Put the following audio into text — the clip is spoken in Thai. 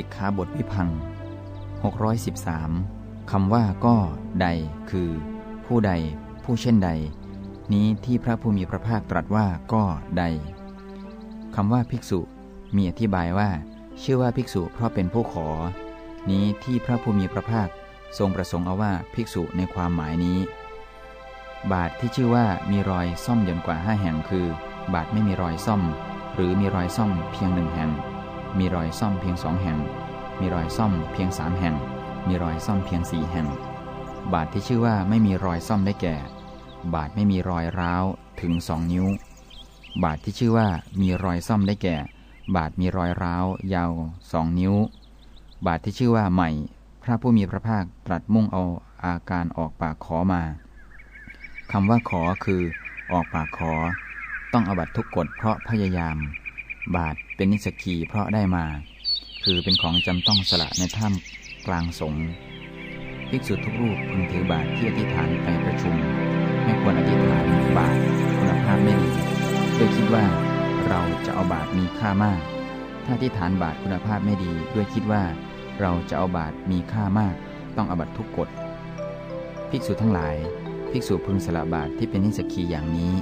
สิกขาบทวิพัง613 คำว่าก็ใด คือ ผู้ใด ผู้เช่นใด นี้ที่พระผู้มีพระภาคตรัสว่าก็ใดคำว่าภิกษุ มีอธิบายว่า ชื่อว่าภิกษุเพราะเป็นผู้ขอ นี้ที่พระผู้มีพระภาคทรงประสงค์เอาว่าภิกษุในความหมายนี้ บาทที่ชื่อว่ามีรอยซ่อมย่นกว่าห้าแห่งคือ บาทไม่มีรอยซ่อม หรือมีรอยซ่อมเพียงหนึ่งแห่ง มีรอยซ่อมเพียงสองแห่ง มีรอยซ่อมเพียงสามแห่ง มีรอยซ่อมเพียงสี่แห่ง บาทที่ชื่อว่าไม่มีรอยซ่อมได้แก่ บาทไม่มีรอยร้าวถึงสองนิ้ว บาทที่ชื่อว่ามีรอยซ่อมได้แก่ บาทมีรอยร้าวยาวสองนิ้ว บาทที่ชื่อว่าใหม่ พระผู้มีพระภาคตรัสมุ่งเอาอาการออกปากขอมาคำว่าขอคือ ออกปากขอ ต้องอบัตทุกกฎเพราะพยายาม บาทเป็นนิสกีเพราะได้มา คือเป็นของจำต้องสละในถ้ำกลางสงฆ์ภิกษุทุกรูปพึงถือบาทที่อธิษฐานไปประชุม ไม่ควรอธิษฐานบาทคุณภาพไม่ดีโดยคิดว่าเราจะเอาบาทมีค่ามาก ถ้าอธิษฐานบาทคุณภาพไม่ดีด้วยคิดว่า เราจะเอาบาทมีค่ามาก ต้องอบัตทุกกฎ ภิกษุทั้งหลาย ภิกษุพึงสละบาทที่เป็นนิสกีอย่างนี้